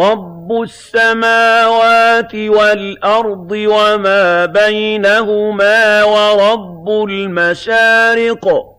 رَّبُّ السَّمَاوَاتِ وَالْأَرْضِ وَمَا بَيْنَهُمَا وَرَبُّ الْمَشَارِقِ